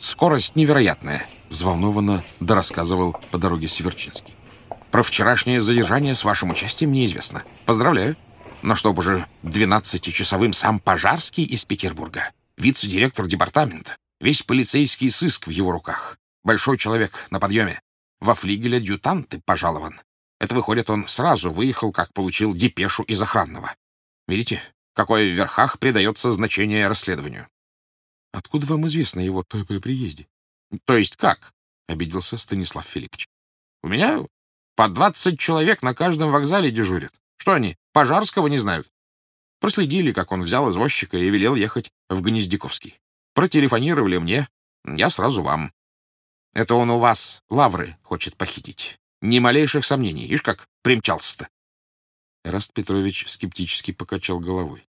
скорость невероятная», — взволнованно дорассказывал по дороге Северчинский. «Про вчерашнее задержание с вашим участием неизвестно. Поздравляю. Но чтобы же 12-часовым сам Пожарский из Петербурга, вице-директор департамента, весь полицейский сыск в его руках, большой человек на подъеме, во флигель адъютанты пожалован. Это выходит, он сразу выехал, как получил депешу из охранного. Видите, какое в верхах придается значение расследованию. — Откуда вам известно его по, по приезде? — То есть как? — обиделся Станислав Филиппович. — У меня по двадцать человек на каждом вокзале дежурят. Что они, Пожарского не знают? Проследили, как он взял извозчика и велел ехать в Гнездяковский. Протелефонировали мне, я сразу вам. Это он у вас лавры хочет похитить. Ни малейших сомнений. Ишь, как примчался-то. Эраст Петрович скептически покачал головой.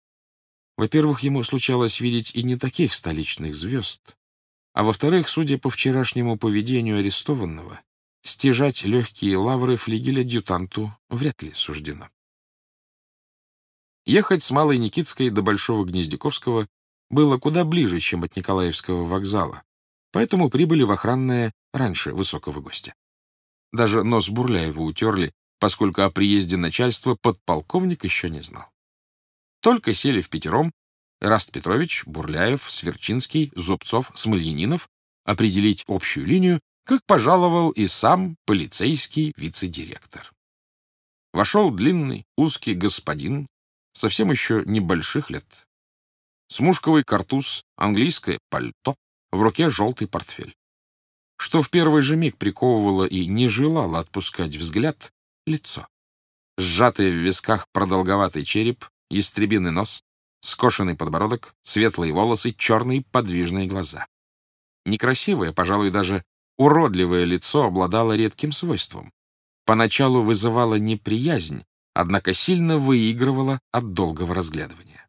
Во-первых, ему случалось видеть и не таких столичных звезд. А во-вторых, судя по вчерашнему поведению арестованного, стяжать легкие лавры флигеля-дютанту вряд ли суждено. Ехать с Малой Никитской до Большого Гнездяковского было куда ближе, чем от Николаевского вокзала, поэтому прибыли в охранное раньше высокого гостя. Даже нос Бурляева утерли, поскольку о приезде начальства подполковник еще не знал. Только сели в пятером Раст Петрович, Бурляев, Сверчинский, Зубцов, Смольянинов определить общую линию, как пожаловал и сам полицейский вице-директор. Вошел длинный, узкий господин, совсем еще небольших лет. Смушковый картуз, английское пальто, в руке желтый портфель. Что в первый же миг приковывало и не желало отпускать взгляд — лицо. Сжатый в висках продолговатый череп, ястребиный нос, скошенный подбородок, светлые волосы, черные подвижные глаза. Некрасивое, пожалуй, даже уродливое лицо обладало редким свойством. Поначалу вызывало неприязнь, однако сильно выигрывало от долгого разглядывания.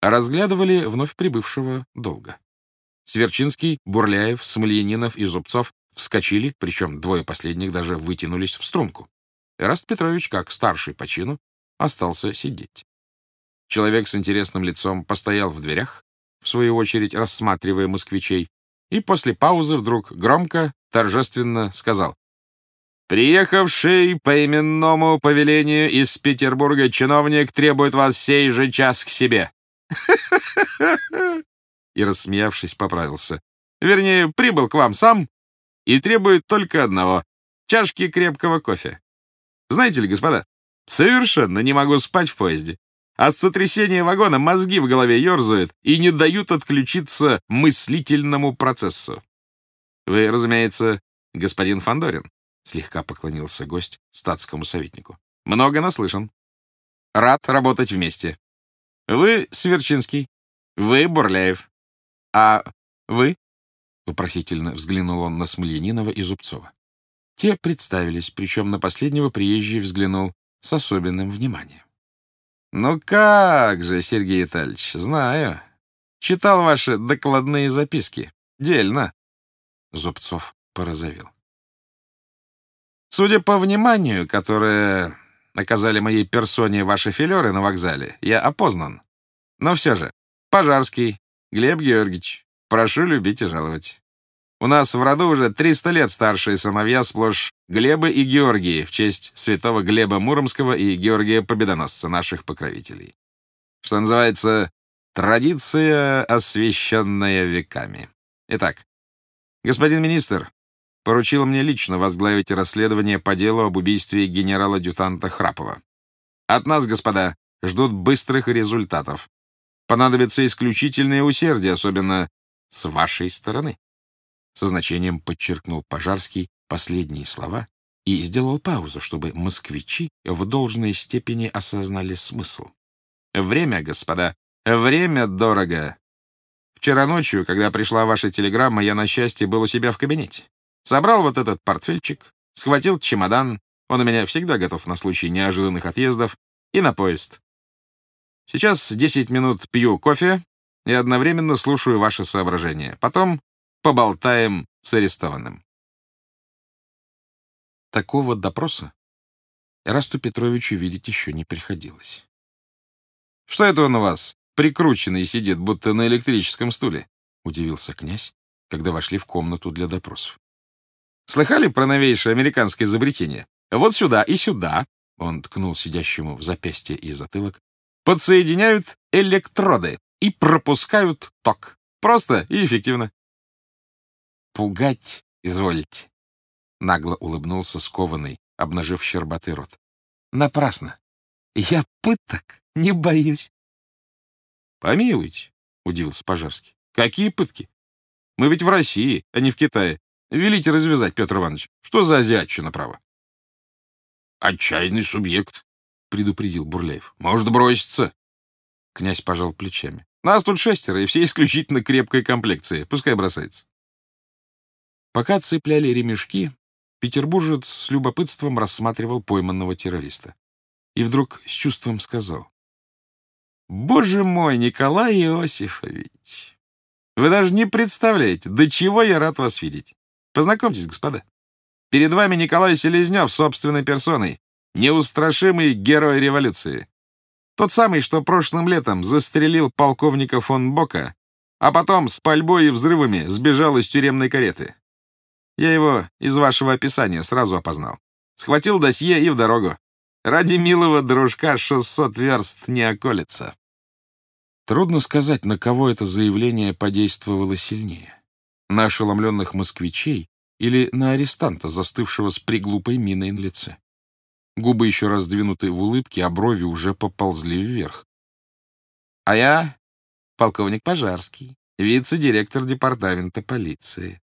разглядывали вновь прибывшего долго. Сверчинский, Бурляев, Смольянинов и Зубцов вскочили, причем двое последних даже вытянулись в струнку. Эраст Петрович, как старший по чину, остался сидеть. Человек с интересным лицом постоял в дверях, в свою очередь рассматривая москвичей, и после паузы вдруг громко, торжественно сказал «Приехавший по именному повелению из Петербурга чиновник требует вас сей же час к себе». и, рассмеявшись, поправился. Вернее, прибыл к вам сам и требует только одного — чашки крепкого кофе. Знаете ли, господа, совершенно не могу спать в поезде. От сотрясения вагона мозги в голове ерзают и не дают отключиться мыслительному процессу. Вы, разумеется, господин Фандорин, слегка поклонился гость статскому советнику. Много наслышан. Рад работать вместе. Вы Сверчинский, вы Бурляев. «А вы?» — вопросительно взглянул он на Смольянинова и Зубцова. Те представились, причем на последнего приезжий взглянул с особенным вниманием. «Ну как же, Сергей Витальевич, знаю. Читал ваши докладные записки. Дельно». Зубцов порозовел. «Судя по вниманию, которое оказали моей персоне ваши филеры на вокзале, я опознан. Но все же, Пожарский, Глеб Георгиевич, прошу любить и жаловать. У нас в роду уже 300 лет старшие сыновья сплошь Глебы и Георгии в честь святого Глеба Муромского и Георгия Победоносца, наших покровителей. Что называется, традиция, освященная веками. Итак, господин министр поручил мне лично возглавить расследование по делу об убийстве генерала-дютанта Храпова. От нас, господа, ждут быстрых результатов. Понадобится исключительное усердие, особенно с вашей стороны. Со значением подчеркнул Пожарский последние слова и сделал паузу, чтобы москвичи в должной степени осознали смысл. Время, господа, время дорого. Вчера ночью, когда пришла ваша телеграмма, я, на счастье, был у себя в кабинете. Собрал вот этот портфельчик, схватил чемодан, он у меня всегда готов на случай неожиданных отъездов, и на поезд. Сейчас 10 минут пью кофе и одновременно слушаю ваши соображения. Потом поболтаем с арестованным. Такого допроса Расту Петровичу видеть еще не приходилось. «Что это он у вас, прикрученный, сидит, будто на электрическом стуле?» — удивился князь, когда вошли в комнату для допросов. «Слыхали про новейшее американское изобретение? Вот сюда и сюда», — он ткнул сидящему в запястье и затылок, «подсоединяют электроды и пропускают ток. Просто и эффективно». «Пугать изволите», — нагло улыбнулся скованный, обнажив щербатый рот. «Напрасно. Я пыток не боюсь». «Помилуйте», — удивился Пожарский. «Какие пытки? Мы ведь в России, а не в Китае. Велите развязать, Петр Иванович. Что за азиатчина, право?» «Отчаянный субъект», — предупредил Бурляев. «Может броситься». Князь пожал плечами. «Нас тут шестеро, и все исключительно крепкой комплекции. Пускай бросается». Пока цепляли ремешки, петербуржец с любопытством рассматривал пойманного террориста. И вдруг с чувством сказал. «Боже мой, Николай Иосифович! Вы даже не представляете, до чего я рад вас видеть. Познакомьтесь, господа. Перед вами Николай Селезнев собственной персоной, неустрашимый герой революции. Тот самый, что прошлым летом застрелил полковника фон Бока, а потом с пальбой и взрывами сбежал из тюремной кареты. Я его из вашего описания сразу опознал. Схватил досье и в дорогу. Ради милого дружка 600 верст не околится. Трудно сказать, на кого это заявление подействовало сильнее. На ошеломленных москвичей или на арестанта, застывшего с приглупой миной на лице. Губы еще раз сдвинуты в улыбке, а брови уже поползли вверх. А я полковник Пожарский, вице-директор департамента полиции.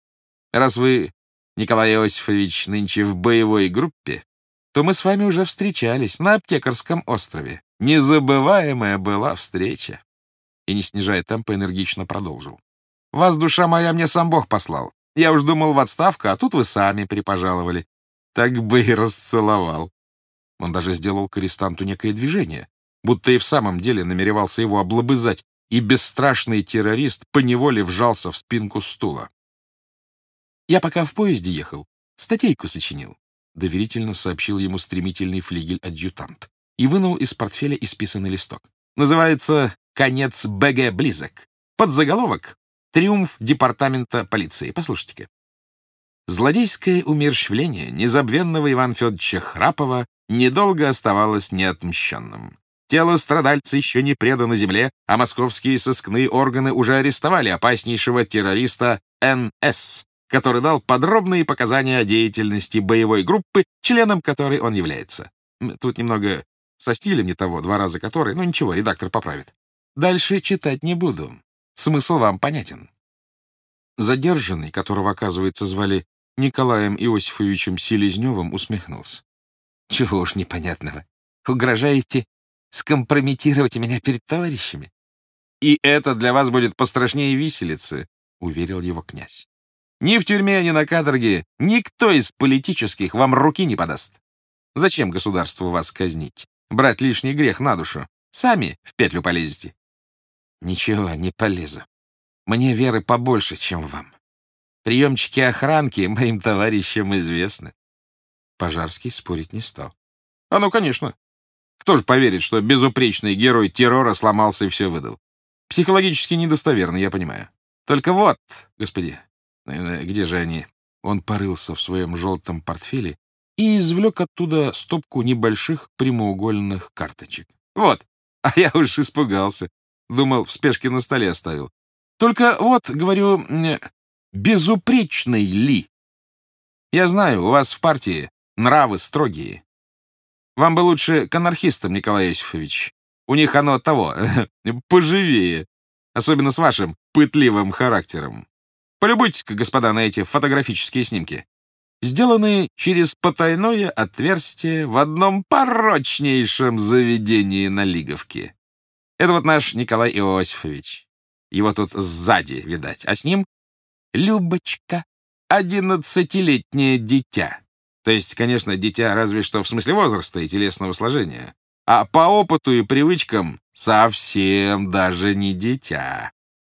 Раз вы, Николай Иосифович, нынче в боевой группе, то мы с вами уже встречались на Аптекарском острове. Незабываемая была встреча и, не снижая темпа, энергично продолжил. «Вас, душа моя, мне сам Бог послал. Я уж думал в отставку, а тут вы сами припожаловали. Так бы и расцеловал». Он даже сделал к арестанту некое движение, будто и в самом деле намеревался его облобызать, и бесстрашный террорист поневоле вжался в спинку стула. «Я пока в поезде ехал, статейку сочинил», — доверительно сообщил ему стремительный флигель-адъютант и вынул из портфеля исписанный листок. «Называется Конец БГ близок. Подзаголовок «Триумф департамента полиции». Послушайте-ка. Злодейское умерщвление незабвенного Ивана Федоровича Храпова недолго оставалось неотмщенным. Тело страдальца еще не предано земле, а московские сыскные органы уже арестовали опаснейшего террориста НС, который дал подробные показания о деятельности боевой группы, членом которой он является. Тут немного со стилем не того, два раза который, но ничего, редактор поправит. Дальше читать не буду. Смысл вам понятен. Задержанный, которого, оказывается, звали Николаем Иосифовичем Селезневым, усмехнулся. Чего уж непонятного. Угрожаете скомпрометировать меня перед товарищами? И это для вас будет пострашнее виселицы, — уверил его князь. Ни в тюрьме, ни на каторге никто из политических вам руки не подаст. Зачем государству вас казнить? Брать лишний грех на душу. Сами в петлю полезете. Ничего, не полезу. Мне веры побольше, чем вам. Приемчики охранки моим товарищам известны. Пожарский спорить не стал. А ну, конечно. Кто же поверит, что безупречный герой террора сломался и все выдал? Психологически недостоверно, я понимаю. Только вот, господи, где же они? Он порылся в своем желтом портфеле и извлек оттуда стопку небольших прямоугольных карточек. Вот, а я уж испугался. Думал, в спешке на столе оставил. Только вот, говорю, безупречный ли? Я знаю, у вас в партии нравы строгие. Вам бы лучше к анархистам, Николай Иосифович. У них оно того, поживее. Особенно с вашим пытливым характером. Полюбуйтесь-ка, господа, на эти фотографические снимки. Сделанные через потайное отверстие в одном порочнейшем заведении на Лиговке. Это вот наш Николай Иосифович. Его тут сзади, видать. А с ним Любочка, одиннадцатилетнее дитя. То есть, конечно, дитя разве что в смысле возраста и телесного сложения. А по опыту и привычкам совсем даже не дитя.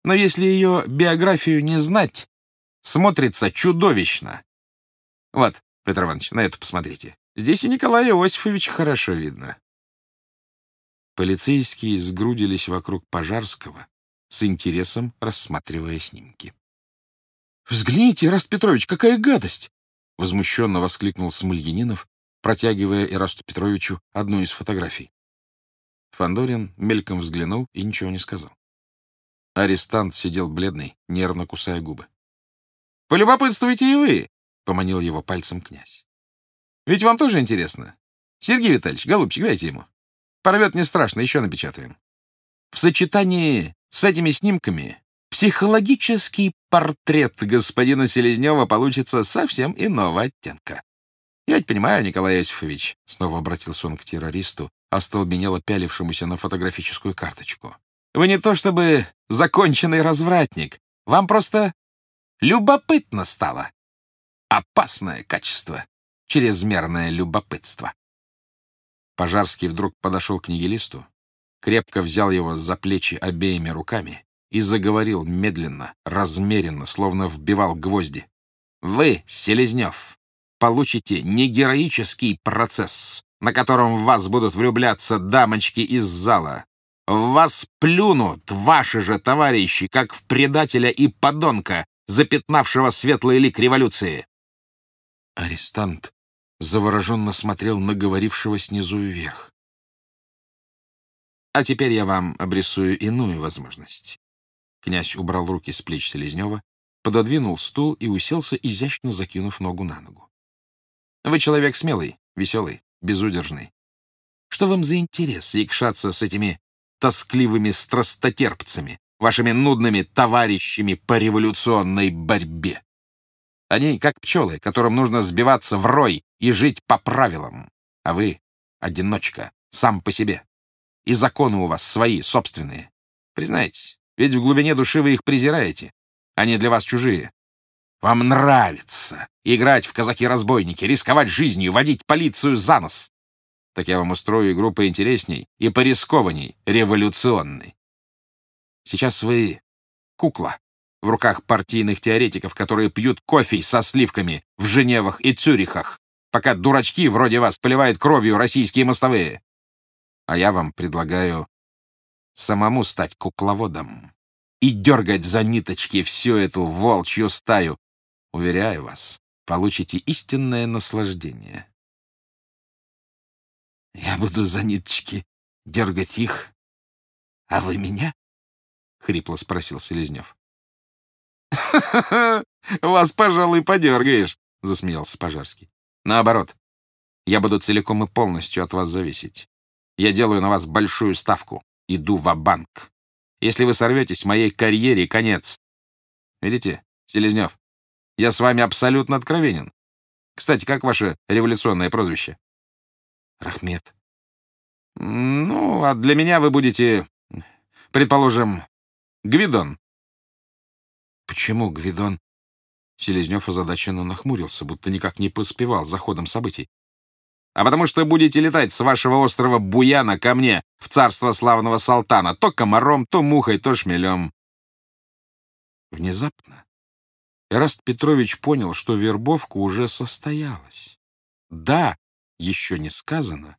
Но если ее биографию не знать, смотрится чудовищно. Вот, Петр Иванович, на это посмотрите. Здесь и Николая Иосифовича хорошо видно. Полицейские сгрудились вокруг Пожарского, с интересом рассматривая снимки. Взгляните, Раст Петрович, какая гадость! — возмущенно воскликнул Смольянинов, протягивая Ирасту Петровичу одну из фотографий. Фандорин мельком взглянул и ничего не сказал. Арестант сидел бледный, нервно кусая губы. — Полюбопытствуйте и вы, — поманил его пальцем князь. — Ведь вам тоже интересно. Сергей Витальевич, голубчик, дайте ему. Порвет не страшно, еще напечатаем. В сочетании с этими снимками психологический портрет господина Селезнева получится совсем иного оттенка. Я ведь понимаю, Николай Иосифович, — снова обратился он к террористу, остолбенело пялившемуся на фотографическую карточку. Вы не то чтобы законченный развратник, вам просто любопытно стало. Опасное качество, чрезмерное любопытство. Пожарский вдруг подошел к нигилисту, крепко взял его за плечи обеими руками и заговорил медленно, размеренно, словно вбивал гвозди. «Вы, Селезнев, получите не героический процесс, на котором в вас будут влюбляться дамочки из зала. В вас плюнут ваши же товарищи, как в предателя и подонка, запятнавшего светлый лик революции». Арестант завороженно смотрел на говорившего снизу вверх. А теперь я вам обрисую иную возможность. Князь убрал руки с плеч Селезнева, пододвинул стул и уселся, изящно закинув ногу на ногу. Вы человек смелый, веселый, безудержный. Что вам за интерес якшаться с этими тоскливыми страстотерпцами, вашими нудными товарищами по революционной борьбе? Они как пчелы, которым нужно сбиваться в рой и жить по правилам. А вы — одиночка, сам по себе. И законы у вас свои, собственные. Признайтесь, ведь в глубине души вы их презираете. Они для вас чужие. Вам нравится играть в казаки-разбойники, рисковать жизнью, водить полицию за нос. Так я вам устрою игру поинтересней и порискованней, революционной. Сейчас вы кукла в руках партийных теоретиков, которые пьют кофе со сливками в Женевах и Цюрихах, пока дурачки вроде вас поливают кровью российские мостовые. А я вам предлагаю самому стать кукловодом и дергать за ниточки всю эту волчью стаю. Уверяю вас, получите истинное наслаждение. Я буду за ниточки дергать их, а вы меня? — хрипло спросил Селезнев. — Вас, пожалуй, подергаешь, — засмеялся Пожарский. — Наоборот, я буду целиком и полностью от вас зависеть. Я делаю на вас большую ставку. Иду в банк Если вы сорветесь, моей карьере конец. Видите, Селезнев, я с вами абсолютно откровенен. Кстати, как ваше революционное прозвище? Рахмет. Ну, а для меня вы будете, предположим, Гвидон. Почему Гвидон? Селезнев озадаченно нахмурился, будто никак не поспевал за ходом событий а потому что будете летать с вашего острова Буяна ко мне в царство славного Салтана, то комаром, то мухой, то шмелем. Внезапно Эраст Петрович понял, что вербовка уже состоялась. Да, еще не сказано,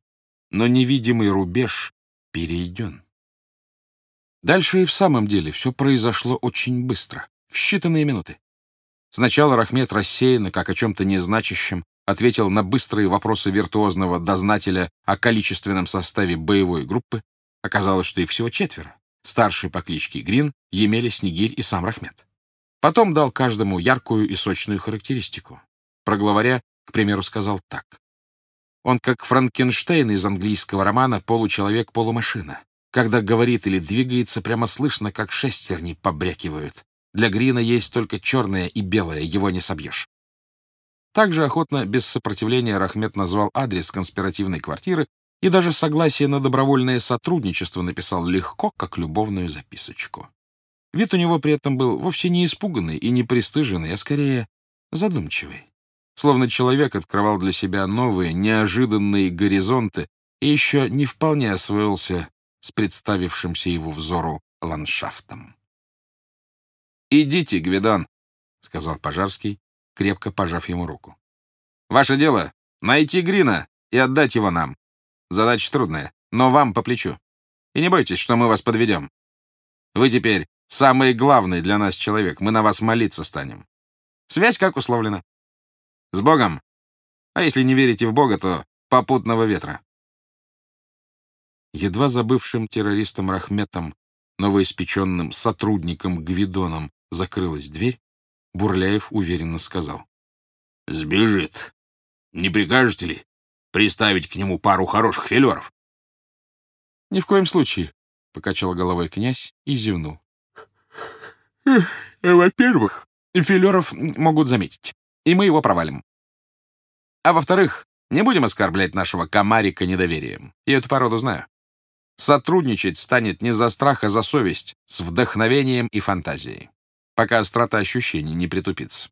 но невидимый рубеж перейден. Дальше и в самом деле все произошло очень быстро, в считанные минуты. Сначала Рахмет рассеянно, как о чем-то незначащем, ответил на быстрые вопросы виртуозного дознателя о количественном составе боевой группы. Оказалось, что их всего четверо. Старший по кличке Грин, Емеля, Снегирь и сам Рахмет. Потом дал каждому яркую и сочную характеристику. Про главаря, к примеру, сказал так. Он как Франкенштейн из английского романа «Получеловек-полумашина». Когда говорит или двигается, прямо слышно, как шестерни побрякивают. Для Грина есть только черное и белое, его не собьешь. Также охотно, без сопротивления, Рахмет назвал адрес конспиративной квартиры и даже согласие на добровольное сотрудничество написал легко, как любовную записочку. Вид у него при этом был вовсе не испуганный и не пристыженный, а скорее задумчивый. Словно человек открывал для себя новые, неожиданные горизонты и еще не вполне освоился с представившимся его взору ландшафтом. «Идите, Гвидон», — сказал Пожарский, крепко пожав ему руку. «Ваше дело — найти Грина и отдать его нам. Задача трудная, но вам по плечу. И не бойтесь, что мы вас подведем. Вы теперь самый главный для нас человек, мы на вас молиться станем. Связь как условлено. С Богом. А если не верите в Бога, то попутного ветра. Едва забывшим террористом Рахметом, новоиспеченным сотрудником Гвидоном, закрылась дверь, Бурляев уверенно сказал. «Сбежит. Не прикажете ли приставить к нему пару хороших филеров?» «Ни в коем случае», — покачал головой князь и зевнул. «Во-первых, филеров могут заметить, и мы его провалим. А во-вторых, не будем оскорблять нашего комарика недоверием. Я эту породу знаю. Сотрудничать станет не за страх, а за совесть, с вдохновением и фантазией, пока острота ощущений не притупится.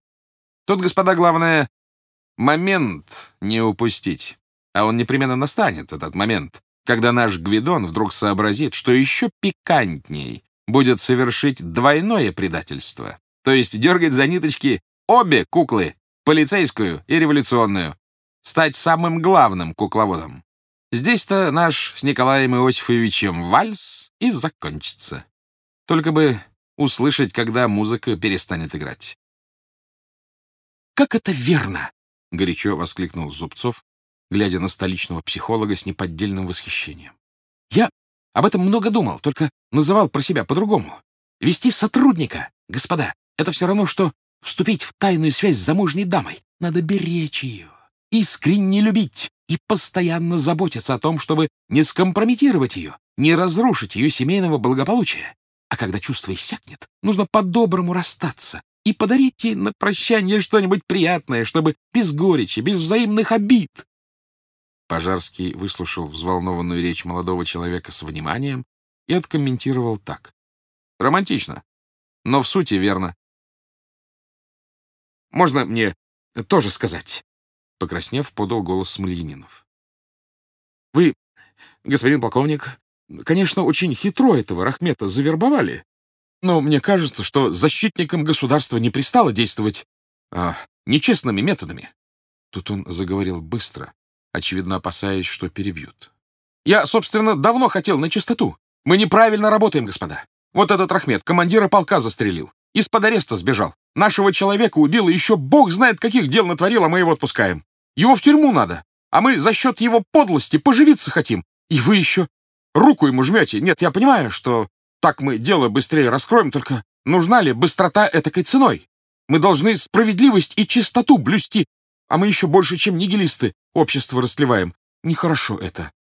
Тут, господа, главное — момент не упустить. А он непременно настанет, этот момент, когда наш Гвидон вдруг сообразит, что еще пикантней будет совершить двойное предательство, то есть дергать за ниточки обе куклы, полицейскую и революционную, стать самым главным кукловодом. Здесь-то наш с Николаем Иосифовичем вальс и закончится. Только бы услышать, когда музыка перестанет играть. «Как это верно!» — горячо воскликнул Зубцов, глядя на столичного психолога с неподдельным восхищением. «Я об этом много думал, только называл про себя по-другому. Вести сотрудника, господа, это все равно, что вступить в тайную связь с замужней дамой. Надо беречь ее, искренне любить и постоянно заботиться о том, чтобы не скомпрометировать ее, не разрушить ее семейного благополучия. А когда чувство иссякнет, нужно по-доброму расстаться и подарить ей на прощание что-нибудь приятное, чтобы без горечи, без взаимных обид. Пожарский выслушал взволнованную речь молодого человека с вниманием и откомментировал так. Романтично, но в сути верно. «Можно мне тоже сказать?» Покраснев, подал голос Смольянинов. «Вы, господин полковник, конечно, очень хитро этого Рахмета завербовали, но мне кажется, что защитникам государства не пристало действовать а, нечестными методами». Тут он заговорил быстро, очевидно опасаясь, что перебьют. «Я, собственно, давно хотел на чистоту. Мы неправильно работаем, господа. Вот этот Рахмет командира полка застрелил. Из-под ареста сбежал. Нашего человека убил, и еще бог знает, каких дел натворил, а мы его отпускаем. Его в тюрьму надо, а мы за счет его подлости поживиться хотим. И вы еще руку ему жмете. Нет, я понимаю, что так мы дело быстрее раскроем, только нужна ли быстрота этакой ценой? Мы должны справедливость и чистоту блюсти, а мы еще больше, чем нигилисты, общество расливаем. Нехорошо это.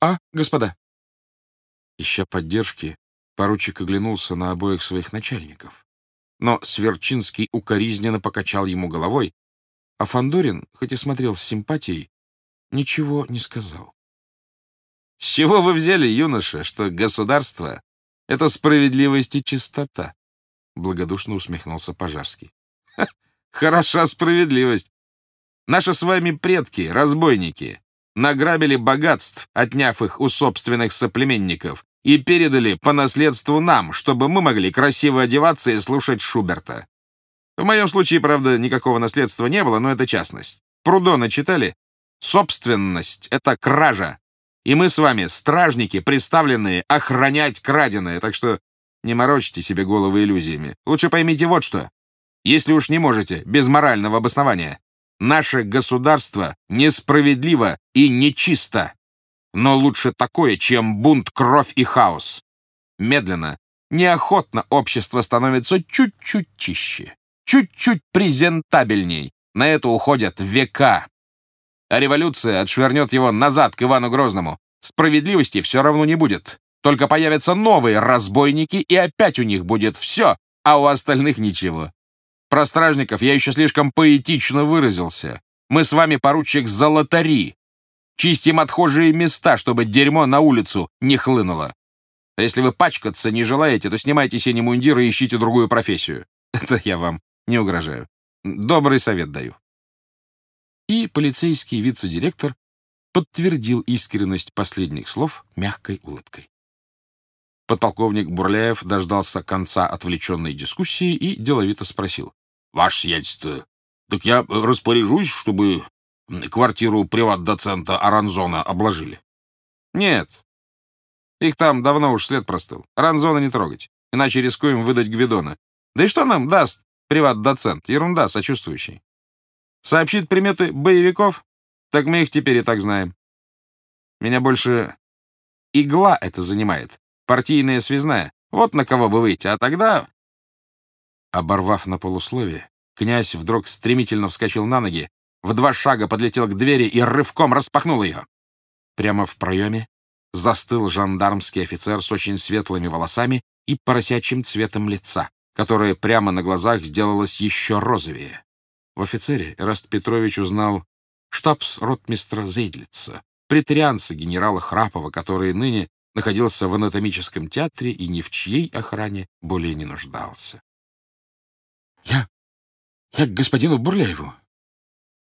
А, господа?» Ища поддержки, поручик оглянулся на обоих своих начальников. Но Сверчинский укоризненно покачал ему головой, а Фандорин, хоть и смотрел с симпатией, ничего не сказал. — С чего вы взяли, юноша, что государство — это справедливость и чистота? — благодушно усмехнулся Пожарский. — Хороша справедливость. Наши с вами предки, разбойники, награбили богатств, отняв их у собственных соплеменников, и передали по наследству нам, чтобы мы могли красиво одеваться и слушать Шуберта. В моем случае, правда, никакого наследства не было, но это частность. Прудона читали? Собственность — это кража. И мы с вами стражники, представленные охранять краденое, так что не морочьте себе головы иллюзиями. Лучше поймите вот что. Если уж не можете, без морального обоснования, наше государство несправедливо и нечисто. Но лучше такое, чем бунт, кровь и хаос. Медленно, неохотно общество становится чуть-чуть чище, чуть-чуть презентабельней. На это уходят века. А революция отшвырнет его назад к Ивану Грозному. Справедливости все равно не будет. Только появятся новые разбойники, и опять у них будет все, а у остальных ничего. Про стражников я еще слишком поэтично выразился. Мы с вами, поручик, золотари. Чистим отхожие места, чтобы дерьмо на улицу не хлынуло. А если вы пачкаться не желаете, то снимайте синий мундир и ищите другую профессию. Это я вам не угрожаю. Добрый совет даю. И полицейский вице-директор подтвердил искренность последних слов мягкой улыбкой. Подполковник Бурляев дождался конца отвлеченной дискуссии и деловито спросил. — Ваше сиятельство, так я распоряжусь, чтобы квартиру приват-доцента Аранзона обложили? Нет. Их там давно уж след простыл. Аранзона не трогать, иначе рискуем выдать Гвидона. Да и что нам даст Приват-доцент. Ерунда, сочувствующий. Сообщит приметы боевиков? Так мы их теперь и так знаем. Меня больше игла это занимает. Партийная связная. Вот на кого бы выйти. А тогда... Оборвав на полусловие, князь вдруг стремительно вскочил на ноги, в два шага подлетел к двери и рывком распахнул ее. Прямо в проеме застыл жандармский офицер с очень светлыми волосами и поросячьим цветом лица, которое прямо на глазах сделалось еще розовее. В офицере Эраст Петрович узнал штабс-ротмистра Зейдлица, претарианца генерала Храпова, который ныне находился в анатомическом театре и ни в чьей охране более не нуждался. — Я... я к господину Бурляеву.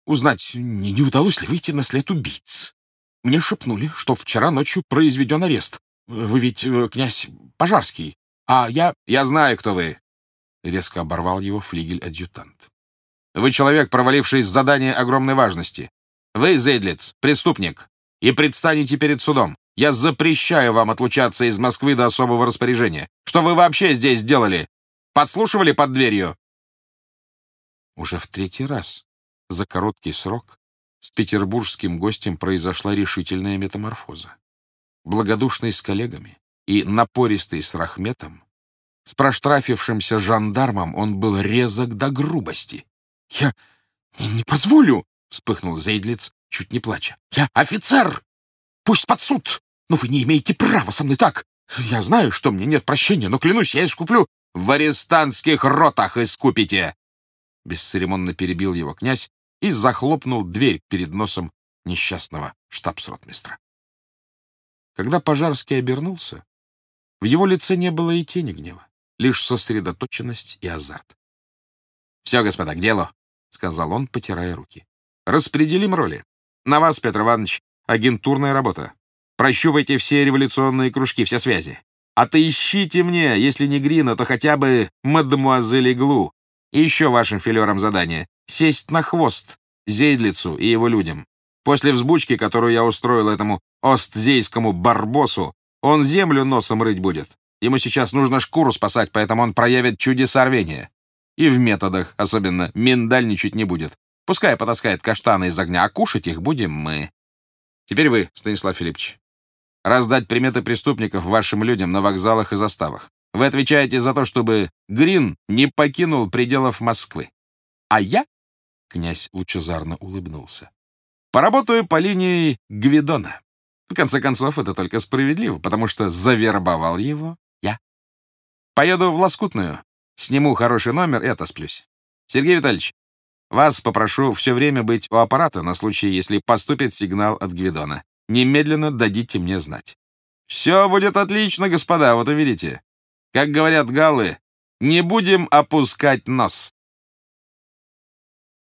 Узнать, не, удалось ли выйти на след убийц. Мне шепнули, что вчера ночью произведен арест. Вы ведь э, князь Пожарский, а я... Я знаю, кто вы. Резко оборвал его флигель-адъютант. Вы человек, проваливший задание огромной важности. Вы, Зейдлиц, преступник, и предстанете перед судом. Я запрещаю вам отлучаться из Москвы до особого распоряжения. Что вы вообще здесь сделали? Подслушивали под дверью?» Уже в третий раз за короткий срок с петербургским гостем произошла решительная метаморфоза. Благодушный с коллегами и напористый с Рахметом, с проштрафившимся жандармом он был резок до грубости. «Я не позволю!» — вспыхнул Зейдлиц, чуть не плача. «Я офицер! Пусть под суд! Но вы не имеете права со мной так! Я знаю, что мне нет прощения, но, клянусь, я искуплю...» «В арестантских ротах искупите!» Бесцеремонно перебил его князь и захлопнул дверь перед носом несчастного штабс-ротмистра. Когда Пожарский обернулся, в его лице не было и тени гнева, лишь сосредоточенность и азарт. — Все, господа, к делу, — сказал он, потирая руки. — Распределим роли. На вас, Петр Иванович, агентурная работа. Прощупайте все революционные кружки, все связи. Отыщите мне, если не Грина, то хотя бы мадемуазель Иглу. И еще вашим филерам задание — сесть на хвост Зейдлицу и его людям. После взбучки, которую я устроил этому остзейскому барбосу, он землю носом рыть будет. Ему сейчас нужно шкуру спасать, поэтому он проявит чудеса рвения. И в методах, особенно, миндальничать не будет. Пускай потаскает каштаны из огня, а кушать их будем мы. Теперь вы, Станислав Филиппович. Раздать приметы преступников вашим людям на вокзалах и заставах. Вы отвечаете за то, чтобы Грин не покинул пределов Москвы. А я, — князь лучезарно улыбнулся, — поработаю по линии Гвидона. В конце концов, это только справедливо, потому что завербовал его я. Поеду в Лоскутную, сниму хороший номер и отосплюсь. Сергей Витальевич, вас попрошу все время быть у аппарата на случай, если поступит сигнал от Гвидона. Немедленно дадите мне знать. Все будет отлично, господа, вот увидите. Как говорят галлы, не будем опускать нос.